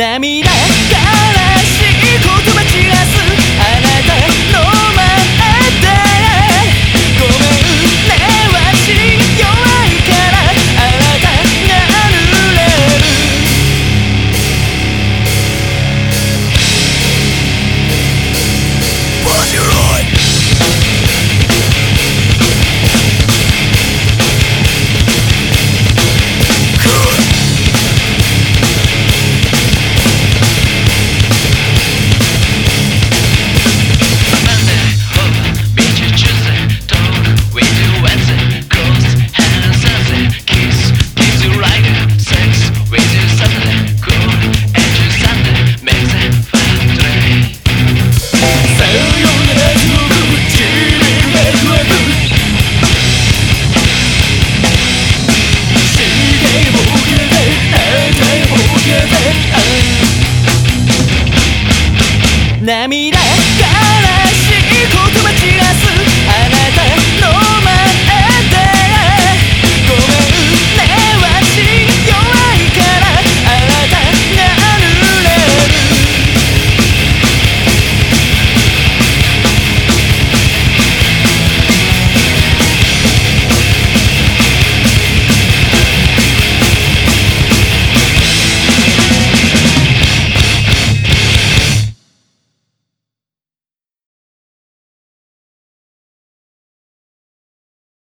涙